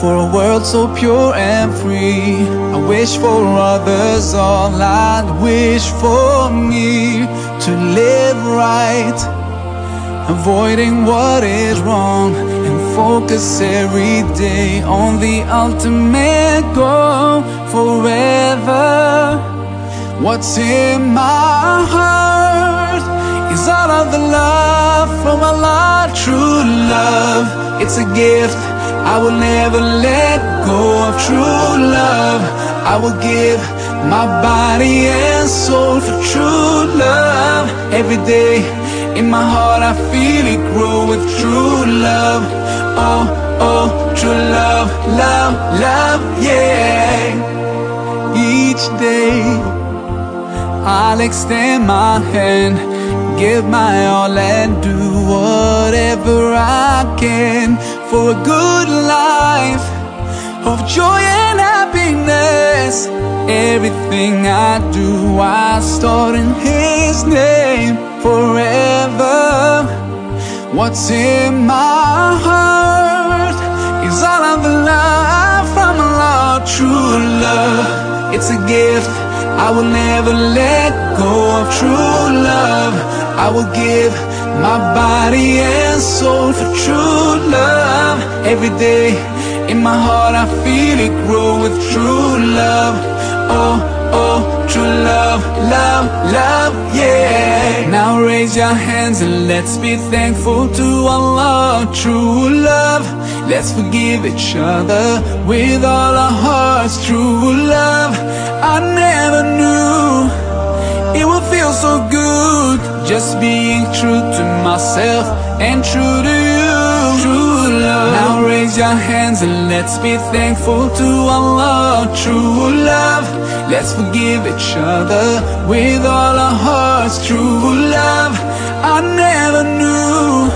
for a world so pure and free. I wish for others all I'd wish for me to live right, avoiding what is wrong, and focus every day on the ultimate goal forever. What's in my heart of the love from Allah, true love. It's a gift I will never let go of true love. I will give my body and soul for true love. Every day in my heart I feel it grow with true love. Oh, oh, true love, love, love, yeah. Each day I'll extend my hand, give my all and do whatever I can for a good life of joy and happiness. Everything I do, I start in His name forever. What's in my heart is all of the love from Allah, true love. It's a gift I will never let go. I will give my body and soul for true love. Every day in my heart I feel it grow with true love. Oh, oh, true love, love, love, yeah. Now raise your hands and let's be thankful to Allah, true love. Let's forgive each other with all our hearts, true love. Being true to myself and true to you. True love. Now raise your hands and let's be thankful to Allah, true love. Let's forgive each other with all our hearts, true love. I never knew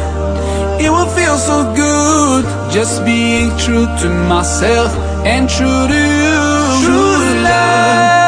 it would feel so good just being true to myself and true to you. True love,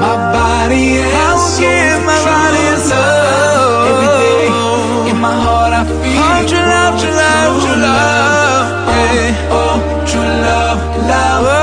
My body and soul in my body and soul. Every day in my heart I feel oh, true love, true love, true oh, love. Oh, oh, true love, love. Oh.